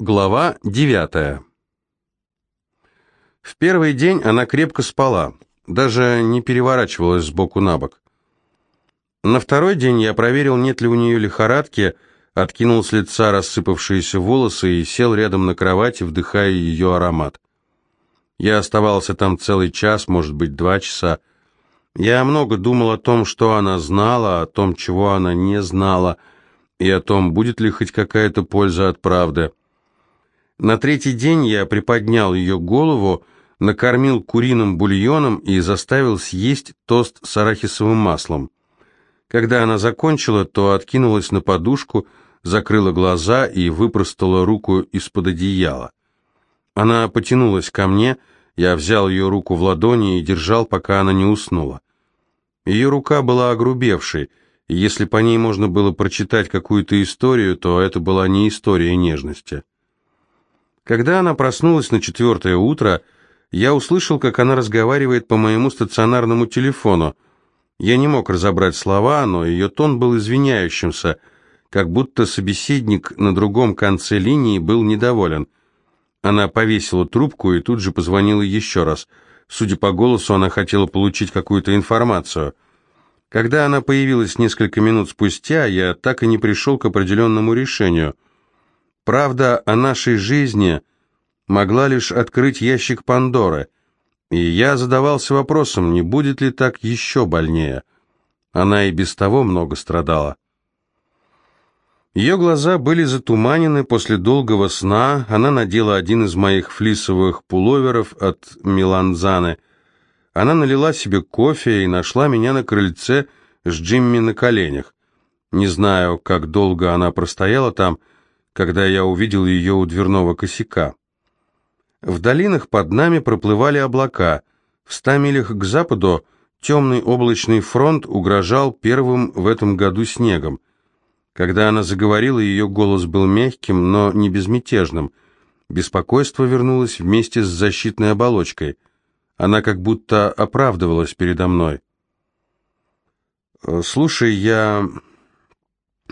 Глава девятая. В первый день она крепко спала, даже не переворачивалась с боку на бок. На второй день я проверил, нет ли у нее лихорадки, откинул с лица рассыпавшиеся волосы и сел рядом на кровати, вдыхая ее аромат. Я оставался там целый час, может быть, два часа. Я много думал о том, что она знала, о том, чего она не знала, и о том, будет ли хоть какая-то польза от правды. На третий день я приподнял ее голову, накормил куриным бульоном и заставил съесть тост с арахисовым маслом. Когда она закончила, то откинулась на подушку, закрыла глаза и выпростала руку из-под одеяла. Она потянулась ко мне, я взял ее руку в ладони и держал, пока она не уснула. Ее рука была огрубевшей, и если по ней можно было прочитать какую-то историю, то это была не история нежности. Когда она проснулась на четвертое утро, я услышал, как она разговаривает по моему стационарному телефону. Я не мог разобрать слова, но ее тон был извиняющимся, как будто собеседник на другом конце линии был недоволен. Она повесила трубку и тут же позвонила еще раз. Судя по голосу, она хотела получить какую-то информацию. Когда она появилась несколько минут спустя, я так и не пришел к определенному решению – Правда о нашей жизни могла лишь открыть ящик Пандоры, и я задавался вопросом, не будет ли так еще больнее. Она и без того много страдала. Ее глаза были затуманены после долгого сна, она надела один из моих флисовых пуловеров от Миланзаны. Она налила себе кофе и нашла меня на крыльце с Джимми на коленях. Не знаю, как долго она простояла там, когда я увидел ее у дверного косяка. В долинах под нами проплывали облака. В ста милях к западу темный облачный фронт угрожал первым в этом году снегом. Когда она заговорила, ее голос был мягким, но не безмятежным. Беспокойство вернулось вместе с защитной оболочкой. Она как будто оправдывалась передо мной. «Слушай, я...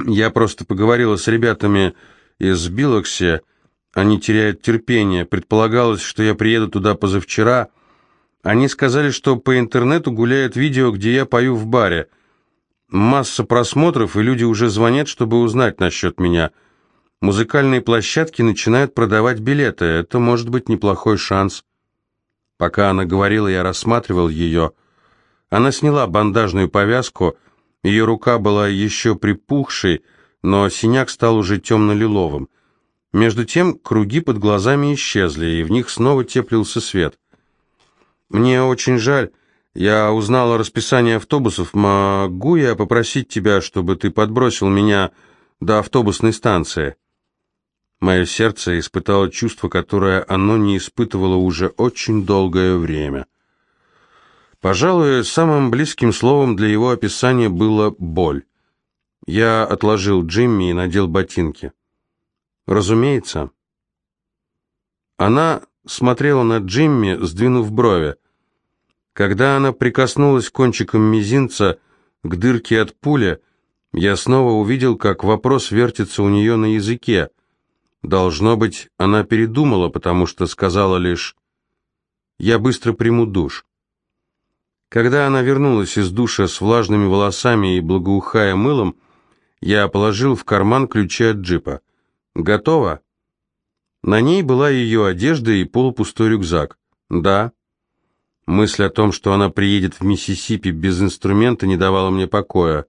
я просто поговорила с ребятами из Билокси. Они теряют терпение. Предполагалось, что я приеду туда позавчера. Они сказали, что по интернету гуляет видео, где я пою в баре. Масса просмотров, и люди уже звонят, чтобы узнать насчет меня. Музыкальные площадки начинают продавать билеты. Это может быть неплохой шанс. Пока она говорила, я рассматривал ее. Она сняла бандажную повязку. Ее рука была еще припухшей, но синяк стал уже темно-лиловым. Между тем круги под глазами исчезли, и в них снова теплился свет. «Мне очень жаль. Я узнала расписание автобусов. Могу я попросить тебя, чтобы ты подбросил меня до автобусной станции?» Мое сердце испытало чувство, которое оно не испытывало уже очень долгое время. Пожалуй, самым близким словом для его описания было «боль». Я отложил Джимми и надел ботинки. Разумеется. Она смотрела на Джимми, сдвинув брови. Когда она прикоснулась кончиком мизинца к дырке от пули, я снова увидел, как вопрос вертится у нее на языке. Должно быть, она передумала, потому что сказала лишь «Я быстро приму душ». Когда она вернулась из душа с влажными волосами и благоухая мылом, я положил в карман ключи от джипа. «Готово?» На ней была ее одежда и полупустой рюкзак. «Да». Мысль о том, что она приедет в Миссисипи без инструмента, не давала мне покоя.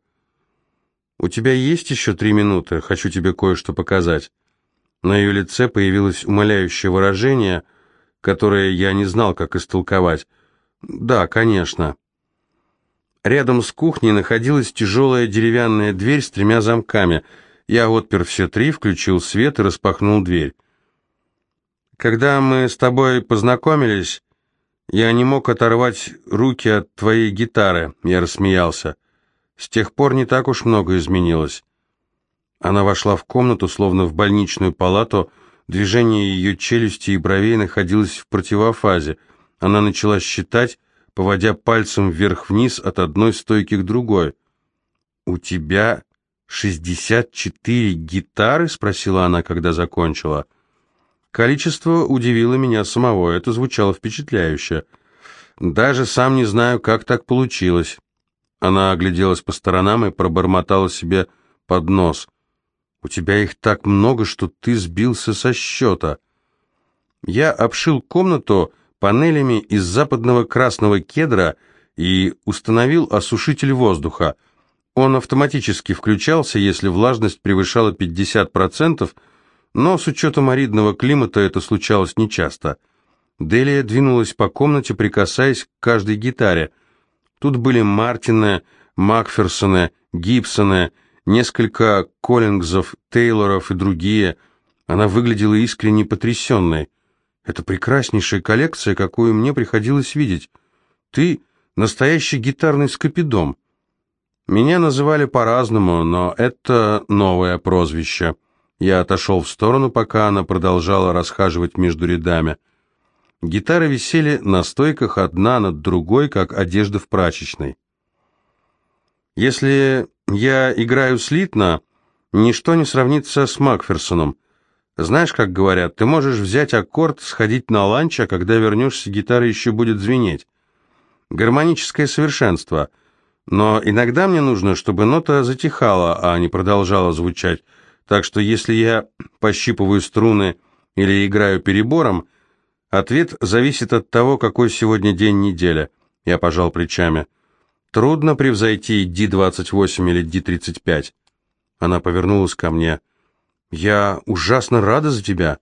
«У тебя есть еще три минуты? Хочу тебе кое-что показать». На ее лице появилось умоляющее выражение, которое я не знал, как истолковать. «Да, конечно». Рядом с кухней находилась тяжелая деревянная дверь с тремя замками. Я отпер все три, включил свет и распахнул дверь. Когда мы с тобой познакомились, я не мог оторвать руки от твоей гитары, я рассмеялся. С тех пор не так уж много изменилось. Она вошла в комнату, словно в больничную палату, движение ее челюсти и бровей находилось в противофазе. Она начала считать, поводя пальцем вверх-вниз от одной стойки к другой. «У тебя шестьдесят четыре гитары?» — спросила она, когда закончила. Количество удивило меня самого, это звучало впечатляюще. Даже сам не знаю, как так получилось. Она огляделась по сторонам и пробормотала себе под нос. «У тебя их так много, что ты сбился со счета». Я обшил комнату панелями из западного красного кедра и установил осушитель воздуха. Он автоматически включался, если влажность превышала 50%, но с учетом аридного климата это случалось нечасто. Делия двинулась по комнате, прикасаясь к каждой гитаре. Тут были Мартины, Макферсоны, Гибсоны, несколько Коллингзов, Тейлоров и другие. Она выглядела искренне потрясенной. «Это прекраснейшая коллекция, какую мне приходилось видеть. Ты настоящий гитарный скопидом». Меня называли по-разному, но это новое прозвище. Я отошел в сторону, пока она продолжала расхаживать между рядами. Гитары висели на стойках одна над другой, как одежда в прачечной. Если я играю слитно, ничто не сравнится с Макферсоном. Знаешь, как говорят, ты можешь взять аккорд, сходить на ланч, а когда вернешься, гитара еще будет звенеть. Гармоническое совершенство. Но иногда мне нужно, чтобы нота затихала, а не продолжала звучать. Так что если я пощипываю струны или играю перебором, Ответ зависит от того, какой сегодня день недели. Я пожал плечами. Трудно превзойти Ди-28 или Ди-35. Она повернулась ко мне. Я ужасно рада за тебя.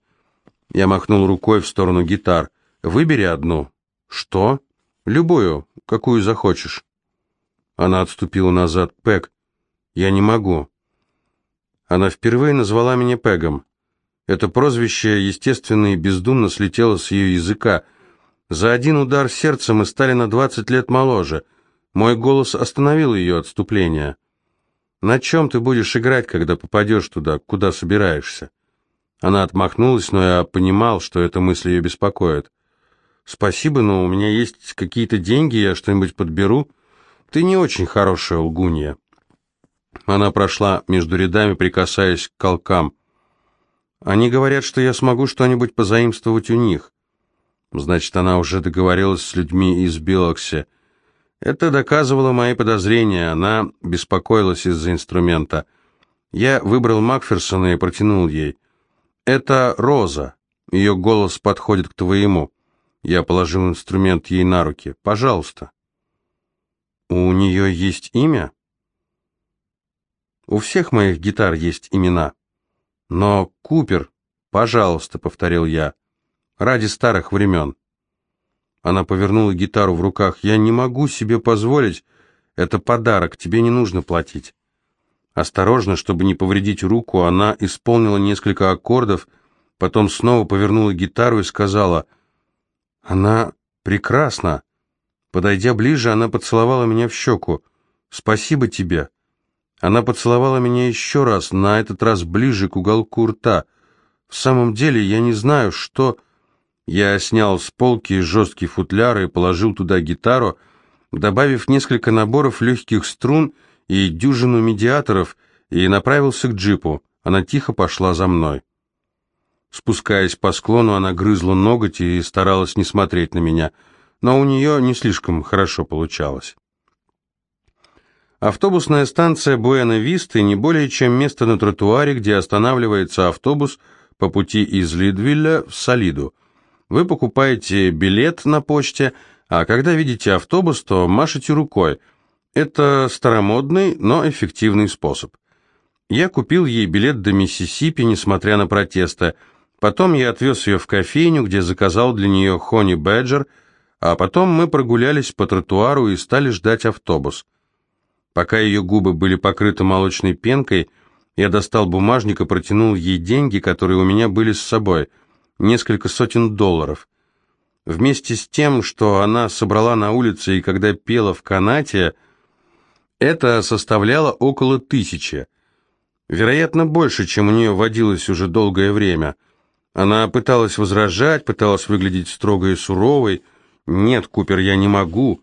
Я махнул рукой в сторону гитар. Выбери одну. Что? Любую, какую захочешь. Она отступила назад. Пэг, я не могу. Она впервые назвала меня Пегом. Это прозвище, естественно и бездумно слетело с ее языка. За один удар сердца мы стали на двадцать лет моложе. Мой голос остановил ее отступление. «На чем ты будешь играть, когда попадешь туда, куда собираешься?» Она отмахнулась, но я понимал, что эта мысль ее беспокоит. «Спасибо, но у меня есть какие-то деньги, я что-нибудь подберу. Ты не очень хорошая лгунья». Она прошла между рядами, прикасаясь к колкам. Они говорят, что я смогу что-нибудь позаимствовать у них. Значит, она уже договорилась с людьми из Билокси. Это доказывало мои подозрения. Она беспокоилась из-за инструмента. Я выбрал Макферсона и протянул ей. «Это Роза. Ее голос подходит к твоему». Я положил инструмент ей на руки. «Пожалуйста». «У нее есть имя?» «У всех моих гитар есть имена». «Но, Купер, пожалуйста», — повторил я, — «ради старых времен». Она повернула гитару в руках. «Я не могу себе позволить. Это подарок, тебе не нужно платить». Осторожно, чтобы не повредить руку, она исполнила несколько аккордов, потом снова повернула гитару и сказала, «Она прекрасна». Подойдя ближе, она поцеловала меня в щеку. «Спасибо тебе». Она поцеловала меня еще раз, на этот раз ближе к уголку рта. В самом деле, я не знаю, что... Я снял с полки жесткий футляр и положил туда гитару, добавив несколько наборов легких струн и дюжину медиаторов, и направился к джипу. Она тихо пошла за мной. Спускаясь по склону, она грызла ноготь и старалась не смотреть на меня, но у нее не слишком хорошо получалось. Автобусная станция Буэна-Висты не более чем место на тротуаре, где останавливается автобус по пути из Лидвилля в Солиду. Вы покупаете билет на почте, а когда видите автобус, то машете рукой. Это старомодный, но эффективный способ. Я купил ей билет до Миссисипи, несмотря на протесты. Потом я отвез ее в кофейню, где заказал для нее Хони Бэджер, а потом мы прогулялись по тротуару и стали ждать автобус. Пока ее губы были покрыты молочной пенкой, я достал бумажник и протянул ей деньги, которые у меня были с собой, несколько сотен долларов. Вместе с тем, что она собрала на улице и когда пела в канате, это составляло около тысячи. Вероятно, больше, чем у нее водилось уже долгое время. Она пыталась возражать, пыталась выглядеть строгой и суровой. «Нет, Купер, я не могу.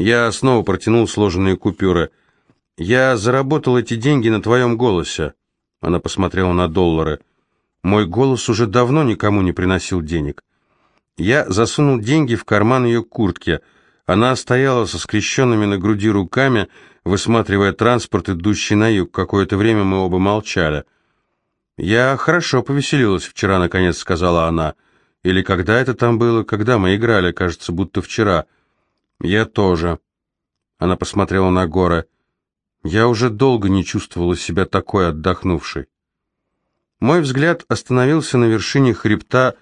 Я снова протянул сложенные купюры. «Я заработал эти деньги на твоем голосе». Она посмотрела на доллары. Мой голос уже давно никому не приносил денег. Я засунул деньги в карман ее куртки. Она стояла со скрещенными на груди руками, высматривая транспорт, идущий на юг. Какое-то время мы оба молчали. «Я хорошо повеселилась вчера», — наконец сказала она. «Или когда это там было? Когда мы играли? Кажется, будто вчера». «Я тоже». Она посмотрела на горы. «Я уже долго не чувствовала себя такой отдохнувшей». Мой взгляд остановился на вершине хребта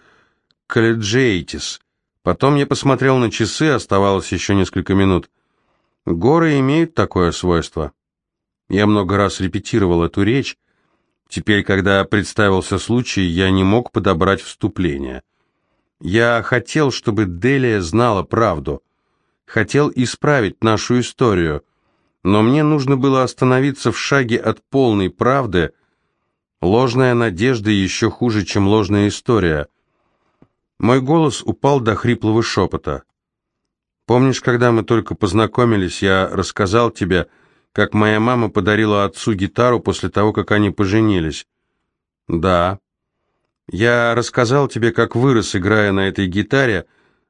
Каледжейтис. Потом я посмотрел на часы, оставалось еще несколько минут. Горы имеют такое свойство. Я много раз репетировал эту речь. Теперь, когда представился случай, я не мог подобрать вступление. Я хотел, чтобы Делия знала правду. Хотел исправить нашу историю. Но мне нужно было остановиться в шаге от полной правды. Ложная надежда еще хуже, чем ложная история. Мой голос упал до хриплого шепота. «Помнишь, когда мы только познакомились, я рассказал тебе, как моя мама подарила отцу гитару после того, как они поженились?» «Да». «Я рассказал тебе, как вырос, играя на этой гитаре,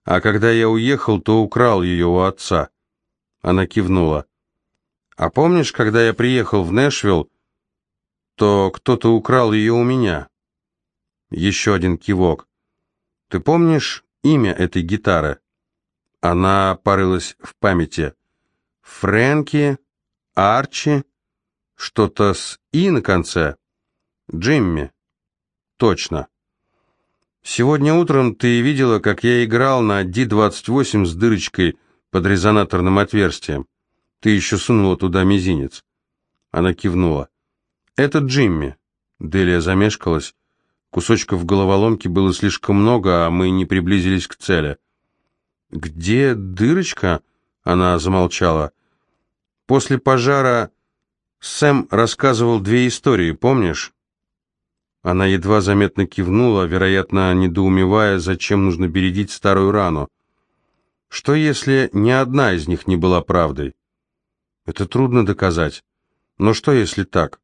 а когда я уехал, то украл ее у отца». Она кивнула. «А помнишь, когда я приехал в Нэшвилл, то кто-то украл ее у меня?» Еще один кивок. Ты помнишь имя этой гитары? Она порылась в памяти. Фрэнки, Арчи, что-то с «и» на конце. Джимми. Точно. Сегодня утром ты видела, как я играл на D28 с дырочкой под резонаторным отверстием. Ты еще сунула туда мизинец. Она кивнула. Это Джимми. Делия замешкалась. Кусочков головоломки было слишком много, а мы не приблизились к цели. «Где дырочка?» — она замолчала. «После пожара Сэм рассказывал две истории, помнишь?» Она едва заметно кивнула, вероятно, недоумевая, зачем нужно бередить старую рану. Что если ни одна из них не была правдой? Это трудно доказать. Но что если так?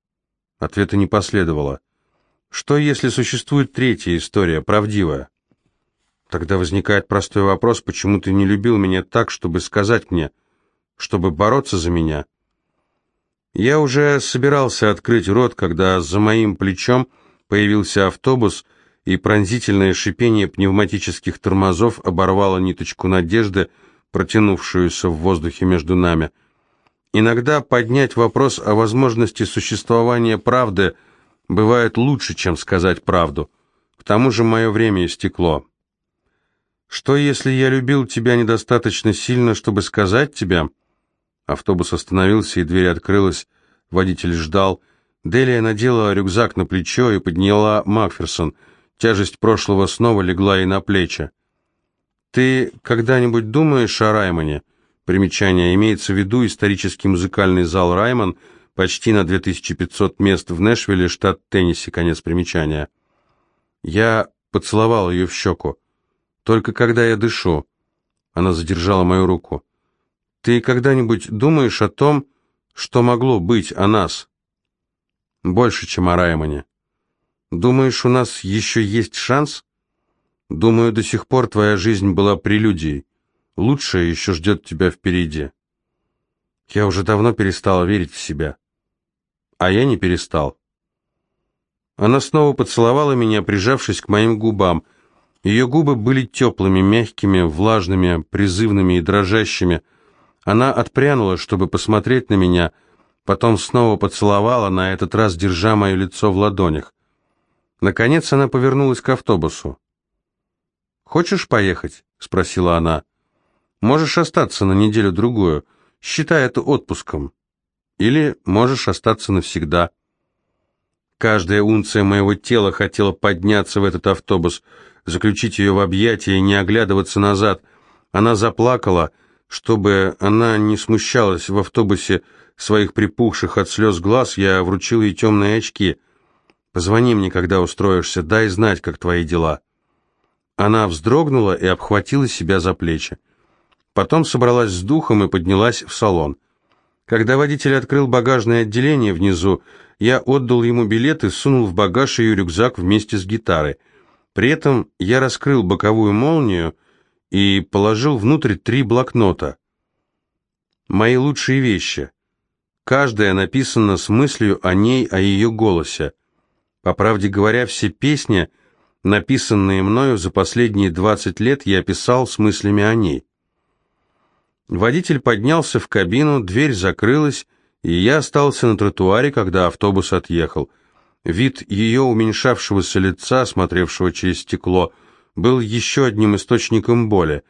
Ответа не последовало. Что, если существует третья история, правдивая? Тогда возникает простой вопрос, почему ты не любил меня так, чтобы сказать мне, чтобы бороться за меня? Я уже собирался открыть рот, когда за моим плечом появился автобус, и пронзительное шипение пневматических тормозов оборвало ниточку надежды, протянувшуюся в воздухе между нами. Иногда поднять вопрос о возможности существования правды – бывает лучше, чем сказать правду. К тому же мое время истекло. Что, если я любил тебя недостаточно сильно, чтобы сказать тебе? Автобус остановился, и дверь открылась. Водитель ждал. Делия надела рюкзак на плечо и подняла Макферсон. Тяжесть прошлого снова легла ей на плечи. «Ты когда-нибудь думаешь о Раймоне?» Примечание. Имеется в виду исторический музыкальный зал «Раймон», почти на 2500 мест в Нэшвилле, штат Теннесси, конец примечания. Я поцеловал ее в щеку. Только когда я дышу. Она задержала мою руку. Ты когда-нибудь думаешь о том, что могло быть о нас? Больше, чем о Раймоне. Думаешь, у нас еще есть шанс? Думаю, до сих пор твоя жизнь была прелюдией. Лучшее еще ждет тебя впереди. Я уже давно перестала верить в себя а я не перестал. Она снова поцеловала меня, прижавшись к моим губам. Ее губы были теплыми, мягкими, влажными, призывными и дрожащими. Она отпрянула, чтобы посмотреть на меня, потом снова поцеловала, на этот раз держа мое лицо в ладонях. Наконец она повернулась к автобусу. «Хочешь поехать?» — спросила она. «Можешь остаться на неделю-другую. Считай это отпуском». Или можешь остаться навсегда. Каждая унция моего тела хотела подняться в этот автобус, заключить ее в объятия и не оглядываться назад. Она заплакала, чтобы она не смущалась в автобусе своих припухших от слез глаз, я вручил ей темные очки. «Позвони мне, когда устроишься, дай знать, как твои дела». Она вздрогнула и обхватила себя за плечи. Потом собралась с духом и поднялась в салон. Когда водитель открыл багажное отделение внизу, Я отдал ему билет и сунул в багаж ее рюкзак вместе с гитарой. При этом я раскрыл боковую молнию и положил внутрь три блокнота. Мои лучшие вещи. Каждая написана с мыслью о ней, о ее голосе. По правде говоря, все песни, написанные мною за последние 20 лет, я писал с мыслями о ней. Водитель поднялся в кабину, дверь закрылась, и я остался на тротуаре, когда автобус отъехал. Вид ее уменьшавшегося лица, смотревшего через стекло, был еще одним источником боли.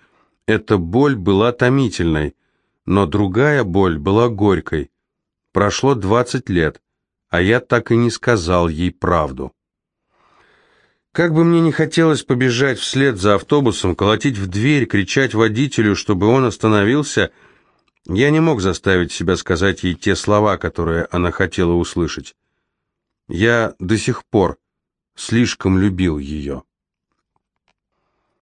Эта боль была томительной, но другая боль была горькой. Прошло двадцать лет, а я так и не сказал ей правду. Как бы мне не хотелось побежать вслед за автобусом, колотить в дверь, кричать водителю, чтобы он остановился, я не мог заставить себя сказать ей те слова, которые она хотела услышать. Я до сих пор слишком любил ее.